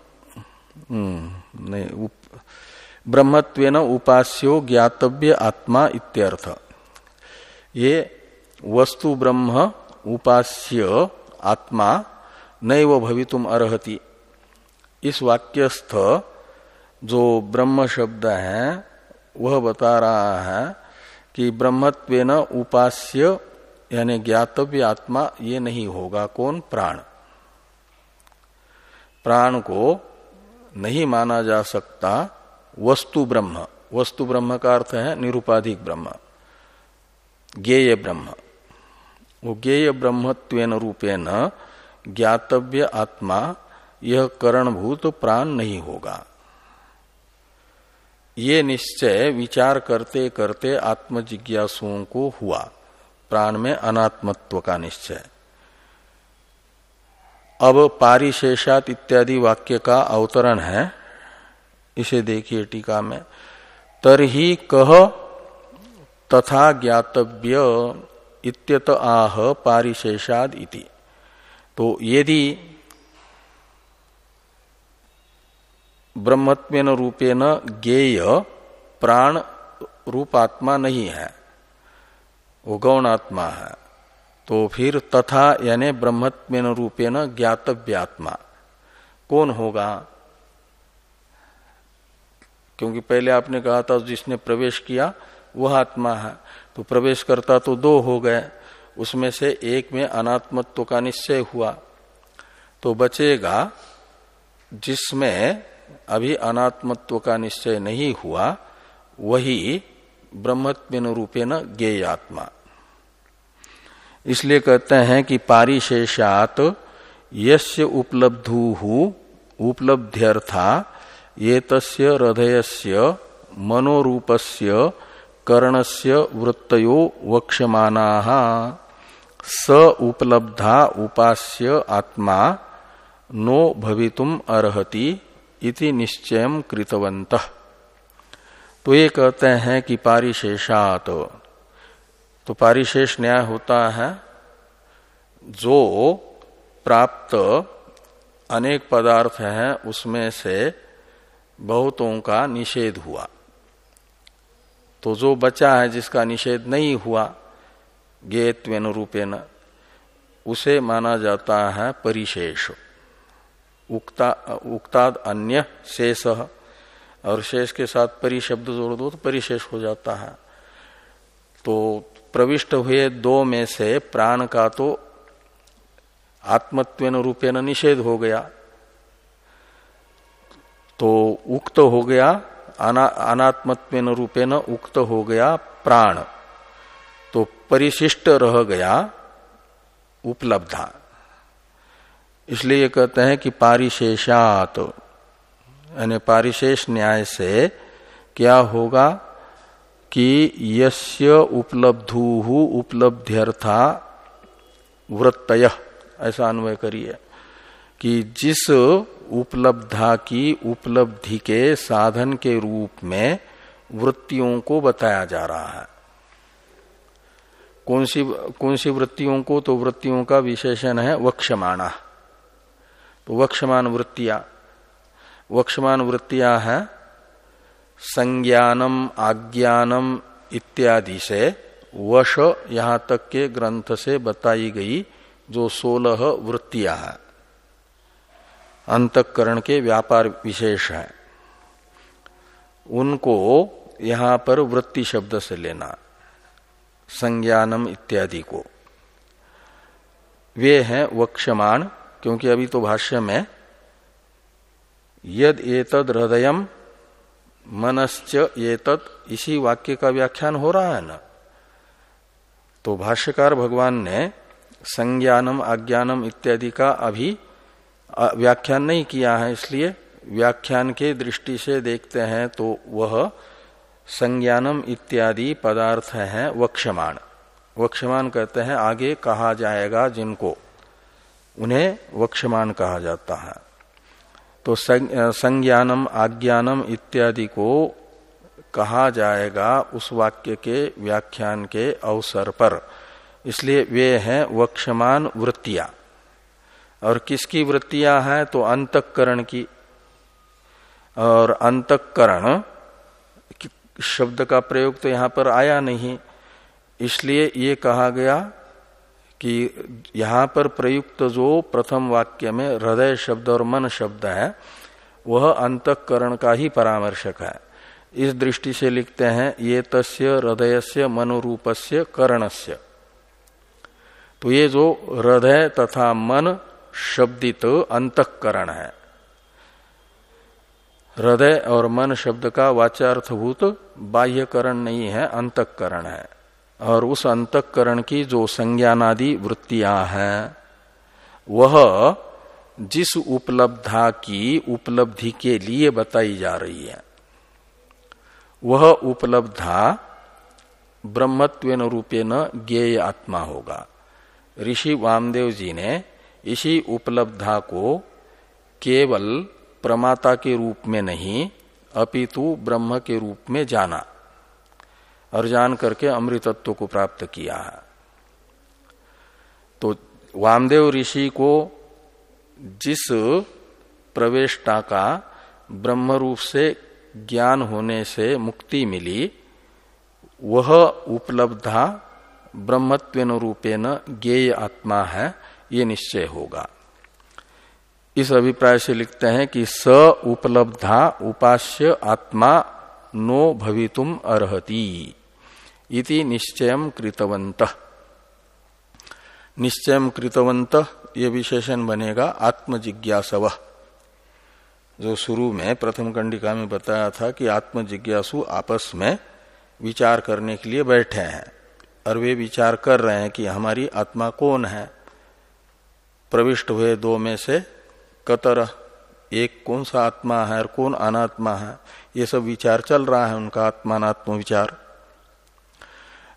हम्म, नहीं ब्रह्मत्वेन उपास्यो ज्ञातव्य आत्मा इत्यर्थ। ये वस्तु ब्रह्म उपास्य आत्मा नैव भवितुम अर्हति। इस वाक्यस्थ जो ब्रह्म शब्द है, वह बता रहा है कि ब्रह्मत्वेन उपास्य, यानी ज्ञातव्य आत्मा, ये नहीं होगा। कौन? प्राण। प्राण को नहीं माना जा सकता वस्तु ब्रह्म। वस्तु ब्रह्म का अर्थ है निरुपाधिक ब्रह्म। ज्ञेय ब्रह्म। वो ज्ञेय ब्रह्मत्वेन रूपेण ज्ञातव्य आत्मा, यह करणभूत प्राण नहीं होगा। ये निश्चय विचार करते करते आत्म जिज्ञासुओं को हुआ। प्राण में अनात्मत्व का निश्चय। अब पारिशेषात इत्यादि वाक्य का अवतरण है। इसे देखिए टीका में। तरही कह तथा ज्ञातव्य इत्यत आह पारिशेषाद इति। तो यदि ब्रह्मत्वेन रूपेण ज्ञेय प्राण रूपात्मा नहीं है, वो गौण आत्मा है तो फिर तथा यानी ब्रह्मत्वेन रूपेण ज्ञातव्यात्मा। कौन होगा? क्योंकि पहले आपने कहा था जिसने प्रवेश किया, वह आत्मा है। तो प्रवेश करता तो दो हो गए, उसमें से एक में अनात्मत्व का निश्चय हुआ। तो बचेगा जिसमें अभी अनात्मत्व का निश्चय नहीं हुआ, वही ब्रह्मत्व रूपेण ज्ञेयात्मा। इसलिए कहते हैं कि पारिशेषात यस्य उपलब्धु उपलब्ध्यर्था ये तस्य हृदयस्य मनोरूपस्य कर्णस्य वृत्तयो वक्ष्यमाना। स उपलब्धा उपास्य आत्मा नो भवितुम अर्हति इति निश्चय कृतवंत तो ये कहते हैं कि पारिशेषात। तो पारिशेष न्याय होता है, जो प्राप्त अनेक पदार्थ हैं, उसमें से बहुतों का निषेध हुआ। तो जो बचा है, जिसका निषेध नहीं हुआ गेत्वेन रूपेण उसे माना जाता है परिशेष। उक्ता, उक्ताद अन्य शेष, और शेष के साथ परिशब्द जोड़ दो तो परिशेष हो जाता है। तो प्रविष्ट हुए दो में से प्राण का तो आत्मत्वेन रूपेण निषेध हो गया। तो उक्त हो गया अना, अनात्मत्वेन रूपेण उक्त हो गया प्राण। तो परिशिष्ट रह गया उपलब्धा। इसलिए कहते हैं कि पारिशेषात यानी पारिशेष न्याय से क्या होगा कि यस्य उपलब्धु उपलब्ध्यर्था वृत्तय ऐसा अन्वय करिए कि जिस उपलब्धा की उपलब्धि के साधन के रूप में वृत्तियों को बताया जा रहा है। कौन सी कौन सी वृत्तियों को? तो वृत्तियों का विशेषण है वक्षमाणा। तो वक्षमान वृत्तियाँ वक्षमान वृत्तियाँ है संज्ञानम, आज्ञानम इत्यादि से वश, यहाँ तक के ग्रंथ से बताई गई जो सोलह वृत्तियाँ हैं। अंतकरण के व्यापार विशेष है। उनको यहाँ पर वृत्ति शब्द से लेना, संज्ञानम इत्यादि को। वे हैं वक्षमान क्योंकि अभी तो भाष्य में, यद एतद हृदय मनश्च एतद, इसी वाक्य का व्याख्यान हो रहा है ना? तो भाष्यकार भगवान ने संज्ञानम अज्ञानम इत्यादि का अभी व्याख्यान नहीं किया है, इसलिए व्याख्यान के दृष्टि से देखते हैं तो वह संज्ञानम इत्यादि पदार्थ है वक्षमाण। वक्षमान कहते हैं, आगे कहा जाएगा जिनको। उन्हें वक्षमान कहा जाता है। तो संज्ञानम, आज्ञानम इत्यादि को कहा जाएगा उस वाक्य के व्याख्यान के अवसर पर। इसलिए वे हैं वक्षमान वृत्तियाँ। और किसकी वृत्तियाँ हैं? तो अंतकरण की। और अंतकरण, शब्द का प्रयोग तो यहाँ पर आया नहीं। इसलिए ये कहा गया कि यहाँ पर प्रयुक्त जो प्रथम वाक्य में हृदय शब्द और मन शब्द है, वह अंतकरण का ही परामर्शक है। इस दृष्टि से लिखते हैं, ये तस्य हृदय से मनोरूपस्य करणस्य। तो ये जो हृदय तथा मन शब्दित अंतकरण है। हृदय और मन शब्द का वाचार्थभूत बाह्यकरण नहीं है, अंतकरण है। और उस अंतकरण की जो संज्ञानादि वृत्तियाँ हैं, वह जिस उपलब्धा की उपलब्धि के लिए बताई जा रही है, वह उपलब्धा ब्रह्मत्व रूपेण ज्ञेय आत्मा होगा। ऋषि वामदेव जी ने इसी उपलब्धा को केवल प्रमाता के रूप में नहीं, अपितु ब्रह्म के रूप में जाना और जान करके अमृतत्व को प्राप्त किया। है तो वामदेव ऋषि को जिस प्रवेशता का ब्रह्म रूप से ज्ञान होने से मुक्ति मिली, वह उपलब्धा ब्रह्मत्व रूपेण ज्ञेय आत्मा है। ये निश्चय होगा। इस अभिप्राय से लिखते हैं कि स उपलब्धा उपास्य आत्मा नो भवितुम अर्हति इति निश्चय कृतवंत निश्चय कृतवंत ये विशेषण बनेगा आत्मजिज्ञासव। जो शुरू में प्रथम कंडिका में बताया था कि आत्मजिज्ञासु आपस में विचार करने के लिए बैठे हैं और वे विचार कर रहे हैं कि हमारी आत्मा कौन है? प्रविष्ट हुए दो में से, कतर, एक कौन सा आत्मा है और कौन अनात्मा है? ये सब विचार चल रहा है उनका आत्मात्म विचार।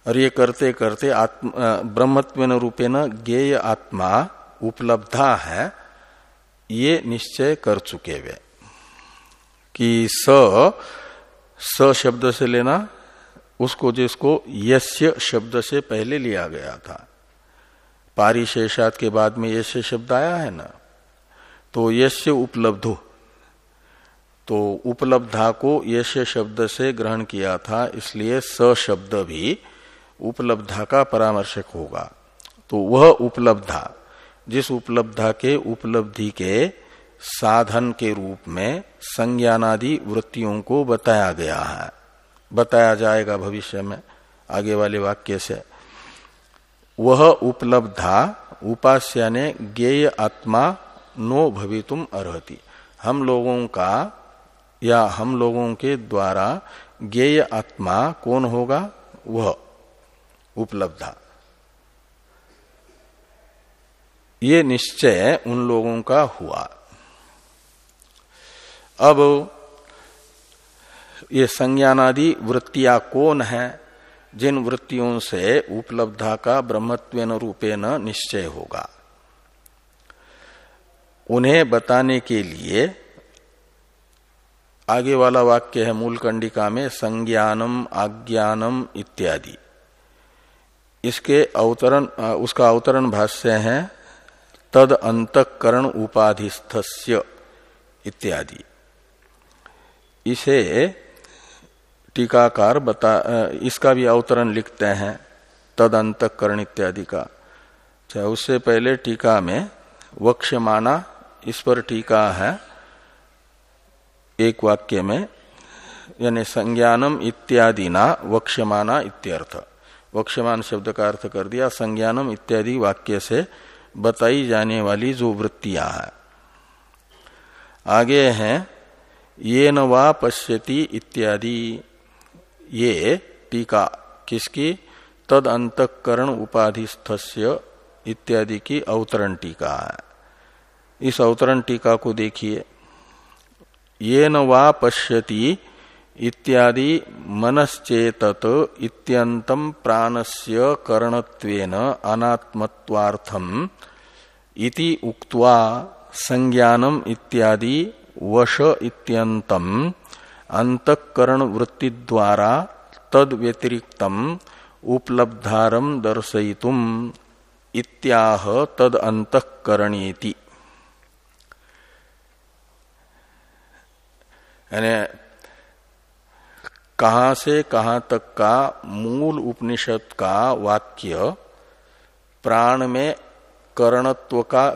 और ये करते करते आत्म ब्रह्मत्व रूपे न ज्ञेय आत्मा उपलब्धा है, ये निश्चय कर चुके वे। कि स स शब्द से लेना, उसको जिसको यस्य शब्द से पहले लिया गया था। पारिशेषात के बाद में यश्य शब्द आया है ना? तो यश्य उपलब्धो तो उपलब्धा को यश्य शब्द से ग्रहण किया था, इसलिए स शब्द भी उपलब्धा का परामर्शक होगा। तो वह उपलब्धा, जिस उपलब्धा के उपलब्धि के साधन के रूप में संज्ञानादि वृत्तियों को बताया गया है। बताया जाएगा भविष्य में, आगे वाले वाक्य से। वह उपलब्धा उपास्य ने ज्ञेय आत्मा नो भवितुम अर्ति हम लोगों का या हम लोगों के द्वारा ज्ञेय आत्मा कौन होगा? वह उपलब्धा। ये निश्चय उन लोगों का हुआ। अब ये संज्ञानादि वृत्तियाँ कौन है? जिन वृत्तियों से उपलब्धा का ब्रह्मत्व रूपेण निश्चय होगा। उन्हें बताने के लिए आगे वाला वाक्य है मूल कंडिका में संज्ञानम, आज्ञानम इत्यादि। इसके अवतरण उसका अवतरण भाष्य है, तद अंतकरण उपाधिस्थस्य इत्यादि। इसे टीकाकार बता इसका भी अवतरण लिखते हैं तद अंतकरण इत्यादि का चाहे उससे पहले टीका में वक्षमाना इस पर टीका है, एक वाक्य में, यानी संज्ञानम इत्यादि ना वक्षमाना इत्यर्थ। वक्षमान शब्द का अर्थ कर दिया, संज्ञानम इत्यादि वाक्य से बताई जाने वाली जो वृत्तियाँ है। आगे हैं ये न वा पश्यति इत्यादि। ये टीका किसकी? तद अंतकरण उपाधिस्थस्य इत्यादि की अवतरण टीका है। इस अवतरण टीका को देखिए। ये न वा पश्यति इत्यादि मनश्चेतत इत्यंतम प्राणस्य करणत्वेन अनात्मत्वार्थम इति उक्त्वा संज्ञानम इत्यादि वश इत्यंतम अंतकरण वृत्ति द्वारा तद व्यतिरिक्तम उपलब्धारम दर्शयितुम इत्याह तद अंतकरणीति। यानी कहा से कहा तक का मूल उपनिषद का वाक्य प्राण में करणत्व का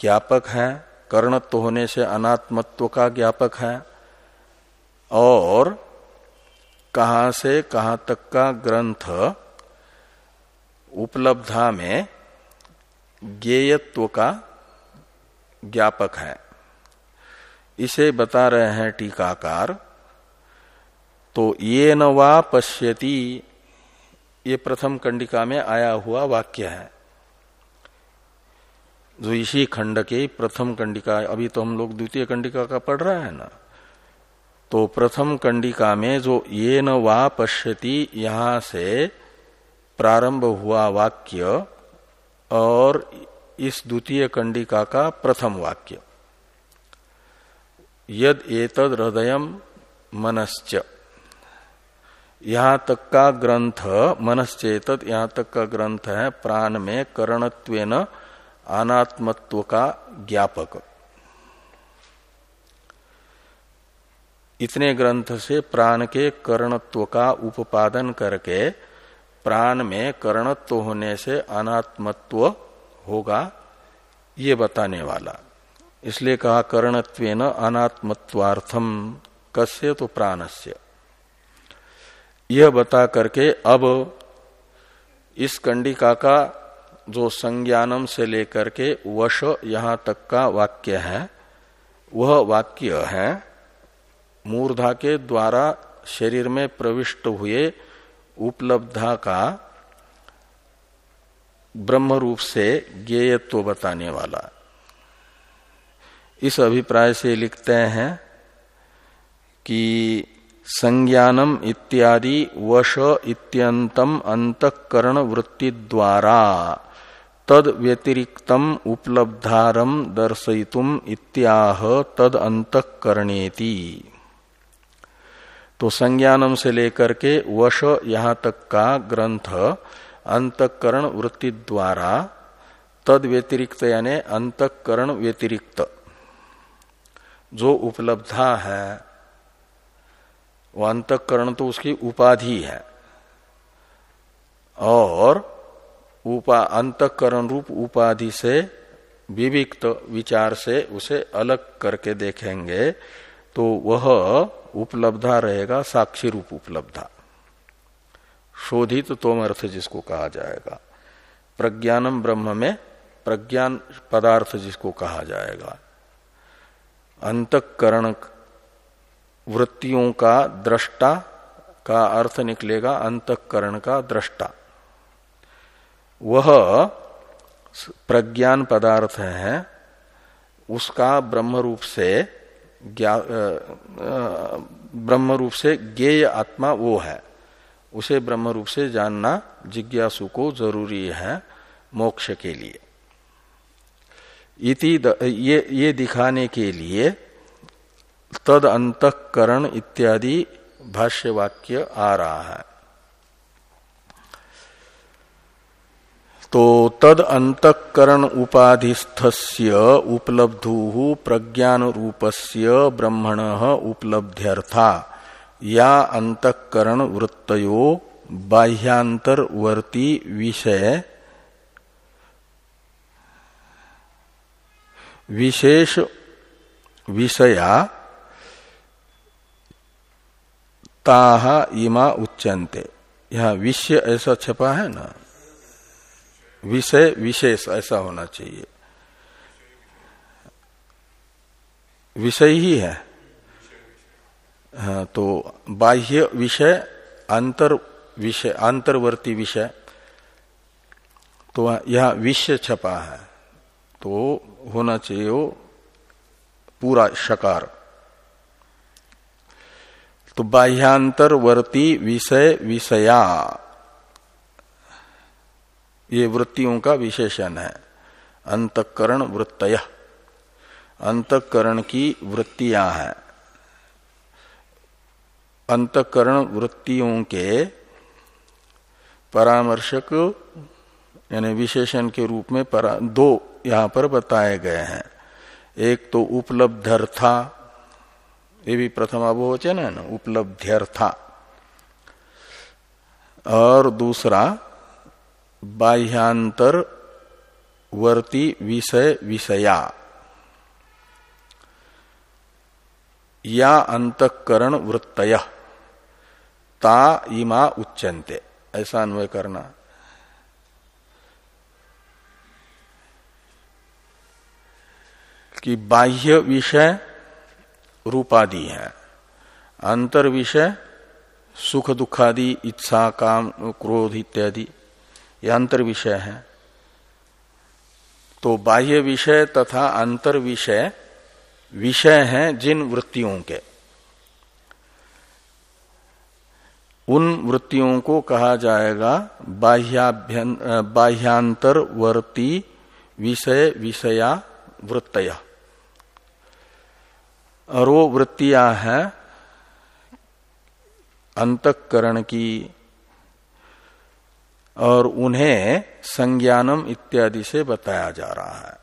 ज्ञापक है, कर्णत्व होने से अनात्मत्व का ज्ञापक है। और कहा से कहा तक का ग्रंथ उपलब्धा में ज्ञेयत्व का ज्ञापक है। इसे बता रहे हैं टीकाकार तो ये न वा पश्यति, ये प्रथम कंडिका में आया हुआ वाक्य है। जो इसी खंड के प्रथम कंडिका अभी तो हम लोग द्वितीय कंडिका का पढ़ रहे हैं ना। तो प्रथम कंडिका में जो ये न वा पश्यति, यहाँ से प्रारंभ हुआ वाक्य और इस द्वितीय कंडिका का प्रथम वाक्य। यद एतद हृदय मनश्च। यहाँ तक का ग्रंथ मनश्चेत यहाँ तक का ग्रंथ है प्राण में करणत्वेन अनात्मत्व का ज्ञापक। इतने ग्रंथ से प्राण के करणत्व का उपादन करके प्राण में करणत्व होने से अनात्मत्व होगा, ये बताने वाला। इसलिए कहा, करणत्वेन अनात्मत्वार्थम कस्य तो प्राणस्य। यह बता करके अब इस कंडिका का जो संज्ञानम से लेकर के वश यहाँ तक का वाक्य है, वह वाक्य है मूर्धा के द्वारा शरीर में प्रविष्ट हुए उपलब्धा का ब्रह्म रूप से ज्ञेयत्व बताने वाला। इस अभिप्राय से लिखते हैं कि संज्ञानम इत्यादि वश इत्यंतम अंतकरण वृत्ति द्वारा तद व्यतिरिक्तम उपलब्धारम दर्शयितुम इत्याह तद अंतकरणेति। तो संज्ञानम से लेकर के वश यहाँ तक का ग्रंथ अंतकरण वृत्ति द्वारा तद व्यतिरिक्त यानी अंतकरण व्यतिरिक्त जो उपलब्धा है वह अंतकरण तो उसकी उपाधि है। और उपा, अंतकरण रूप उपाधि से विविक्त विचार से उसे अलग करके देखेंगे तो वह उपलब्धा रहेगा, साक्षी रूप उपलब्धा। शोधित तोम अर्थ जिसको कहा जाएगा। प्रज्ञानम ब्रह्म में प्रज्ञान पदार्थ जिसको कहा जाएगा। अंतकरण वृत्तियों का दृष्टा का अर्थ निकलेगा, अंतकरण का दृष्टा। वह प्रज्ञान पदार्थ है, उसका ब्रह्म रूप से ब्रह्म रूप से ज्ञेय आत्मा वो है। उसे ब्रह्म रूप से जानना जिज्ञासु को ज़रूरी है मोक्ष के लिए। इति ये ये दिखाने के लिए तद अंतकरण इत्यादि भाष्य वाक्य आ रहा है। तो तद अंतकरण उपाधिस्थस्य उपलब्धु प्रज्ञान रूपस्य ब्रह्मण उपलब्ध्यर्था। या अंतकरण वृत्तयो बाह्यांतरवर्ती विषय विशेष विषया ताहा इमा उच्चनते यह विषय ऐसा छपा है ना? विषय विशेष ऐसा होना चाहिए। विषय ही है। हाँ, तो बाह्य विषय अंतर विषय अंतर्वर्ती विषय तो यह विषय छपा है। तो होना चाहिए वो पूरा शकार। तो बाह्यांतरवर्ती विषय विषया। ये वृत्तियों का विशेषण है। अंतकरण वृत्तय। अंतकरण की वृत्तियाँ हैं। अंतकरण वृत्तियों के परामर्शक यानी विशेषण के रूप में परा, दो यहाँ पर बताए गए हैं। एक तो उपलब्धर्था ये भी प्रथम अभोवचन है ना उपलब्ध्यर्था। और दूसरा बाह्यांतर वर्ती विषय विषया। या अंतकरण वृत्तय। ता इमा उच्चनते ऐसा अन्वय करना। कि बाह्य विषय रूपादि है। अंतर विषय सुख दुखादि, इच्छा, काम, क्रोध इत्यादि। ये अंतर विषय है। तो बाह्य विषय तथा अंतर विषय विषय हैं जिन वृत्तियों के। उन वृत्तियों को कहा जाएगा बाह्यांतरवर्ती विषय, विषया, वृत्तया। और वो वृत्तियाँ हैं अंतकरण की और उन्हें संज्ञानम इत्यादि से बताया जा रहा है।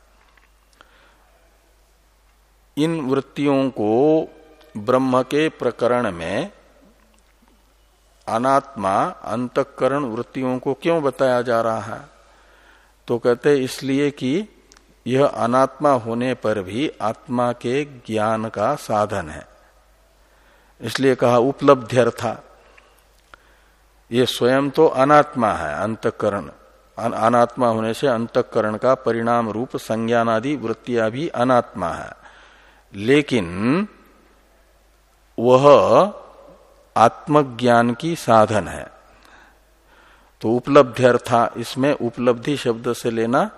इन वृत्तियों को ब्रह्म के प्रकरण में अनात्मा, अंतकरण वृत्तियों को क्यों बताया जा रहा है? तो कहते इसलिए कि यह अनात्मा होने पर भी आत्मा के ज्ञान का साधन है। इसलिए कहा उपलब्ध्यर्था। ये स्वयं तो अनात्मा है अंतकरण। अनात्मा होने से अंतकरण का परिणाम रूप संज्ञान आदि वृत्तियाँ भी अनात्मा है। लेकिन वह आत्मज्ञान की साधन है। तो उपलब्ध्यर्था इसमें उपलब्धि शब्द से लेना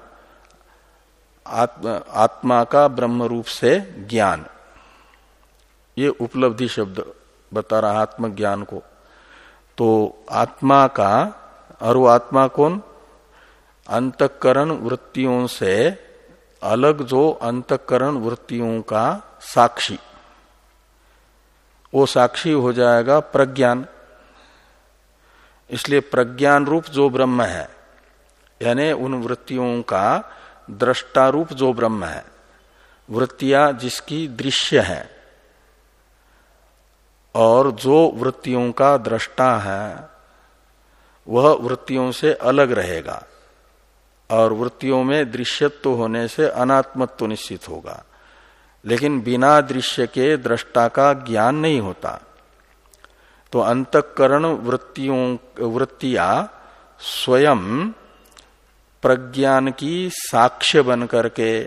आत्मा, आत्मा का ब्रह्म रूप से ज्ञान। ये उपलब्धि शब्द बता रहा आत्मज्ञान को। तो आत्मा का, और वो आत्मा कौन? अंतकरण वृत्तियों से अलग जो अंतकरण वृत्तियों का साक्षी। वो साक्षी हो जाएगा प्रज्ञान। इसलिए प्रज्ञान रूप जो ब्रह्म है, यानी उन वृत्तियों का दृष्टारूप जो ब्रह्म है, वृत्तियाँ जिसकी दृश्य है। और जो वृत्तियों का दृष्टा है, वह वृत्तियों से अलग रहेगा और वृत्तियों में दृश्यत्व होने से अनात्मत्व निश्चित होगा। लेकिन बिना दृश्य के दृष्टा का ज्ञान नहीं होता। तो अंतकरण वृत्तियों, वृत्तियाँ स्वयं प्रज्ञान की साक्ष्य बन करके,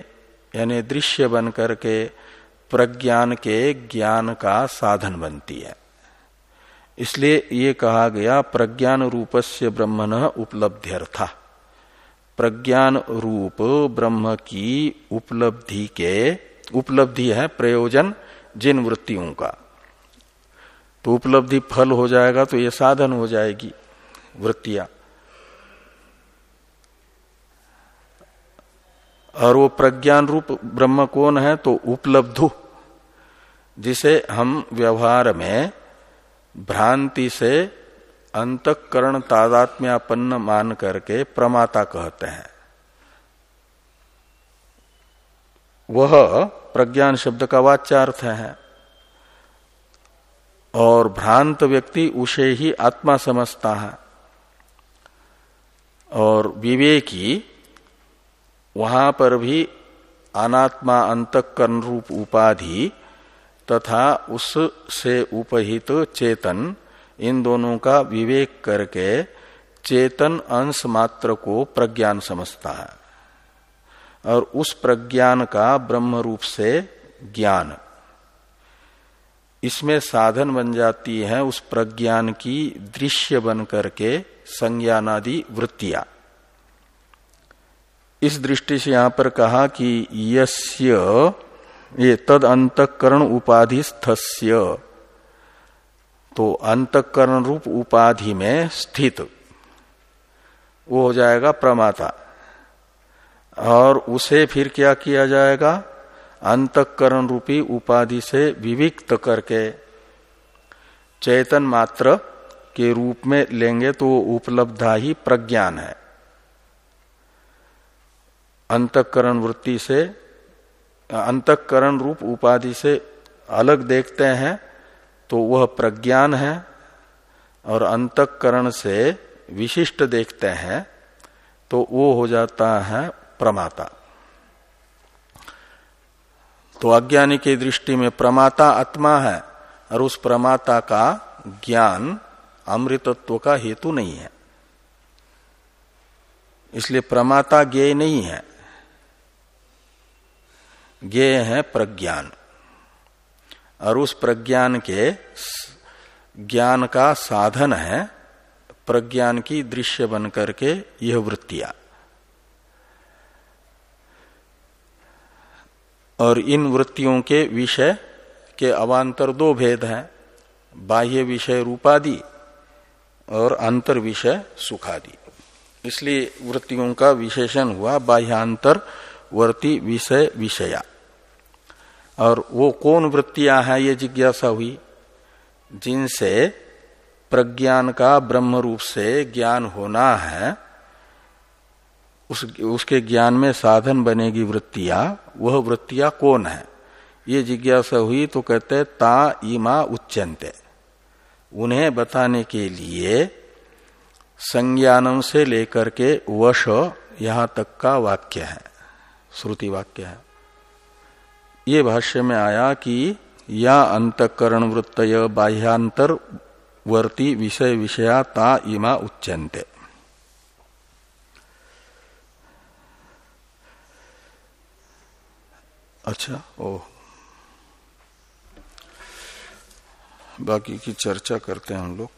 यानी दृश्य बन करके प्रज्ञान के ज्ञान का साधन बनती है। इसलिए ये कहा गया, प्रज्ञान रूपस्य ब्रह्मण उपलब्ध्यर्था। प्रज्ञान रूप ब्रह्म की उपलब्धि के, उपलब्धि है प्रयोजन जिन वृत्तियों का। तो उपलब्धि फल हो जाएगा तो ये साधन हो जाएगी वृत्तियाँ। और वो प्रज्ञान रूप ब्रह्म कौन है? तो उपलब्धु, जिसे हम व्यवहार में भ्रांति से अंतकरण तादात्म्यापन्न मान करके प्रमाता कहते हैं। वह प्रज्ञान शब्द का वाच्यार्थ है। और भ्रांत व्यक्ति उसे ही आत्मा समझता है। और विवेकी वहाँ पर भी अनात्मा अंतकरण रूप उपाधि तथा उससे उपहित चेतन, इन दोनों का विवेक करके चेतन अंश मात्र को प्रज्ञान समझता है। और उस प्रज्ञान का ब्रह्म रूप से ज्ञान। इसमें साधन बन जाती है उस प्रज्ञान की दृश्य बन करके संज्ञानादि वृत्तियाँ। इस दृष्टि से यहाँ पर कहा कि यस्य, ये तद अंतकरण उपाधि स्थस्य तो अंतकरण रूप उपाधि में स्थित, वो हो जाएगा प्रमाता। और उसे फिर क्या किया जाएगा? अंतकरण रूपी उपाधि से विविक्त करके चैतन मात्र के रूप में लेंगे तो उपलब्धा ही प्रज्ञान है। अंतकरण वृत्ति से, अंतकरण रूप उपाधि से अलग देखते हैं तो वह प्रज्ञान है, और अंतकरण से विशिष्ट देखते हैं तो वो हो जाता है प्रमाता। तो अज्ञानी की दृष्टि में प्रमाता आत्मा है, और उस प्रमाता का ज्ञान अमृतत्व का हेतु नहीं है। इसलिए प्रमाता ज्ञेय नहीं है। ज्ञेय है प्रज्ञान। और उस प्रज्ञान के ज्ञान का साधन है प्रज्ञान की दृश्य बन करके यह वृत्तियाँ। और इन वृत्तियों के विषय के अवान्तर दो भेद हैं, बाह्य विषय रूपादि और अंतर विषय सुखादि। इसलिए वृत्तियों का विशेषण हुआ बाह्यांतर वर्ती विषय विषया। और वो कौन वृत्तियाँ हैं, ये जिज्ञासा हुई। जिनसे प्रज्ञान का ब्रह्म रूप से ज्ञान होना है, उस, उसके ज्ञान में साधन बनेगी वृत्तियाँ, वह वृत्तियाँ कौन है? ये जिज्ञासा हुई तो कहते, ता इमा उच्चनते उन्हें बताने के लिए संज्ञानम से लेकर के वश यहाँ तक का वाक्य है, श्रुति वाक्य है। ये भाष्य में आया कि या अंतकरण वृत्त बाह्यांतर वर्ती विषय विषया ता इमा उच्चनते अच्छा ओ बाकी की चर्चा करते हैं हम लोग।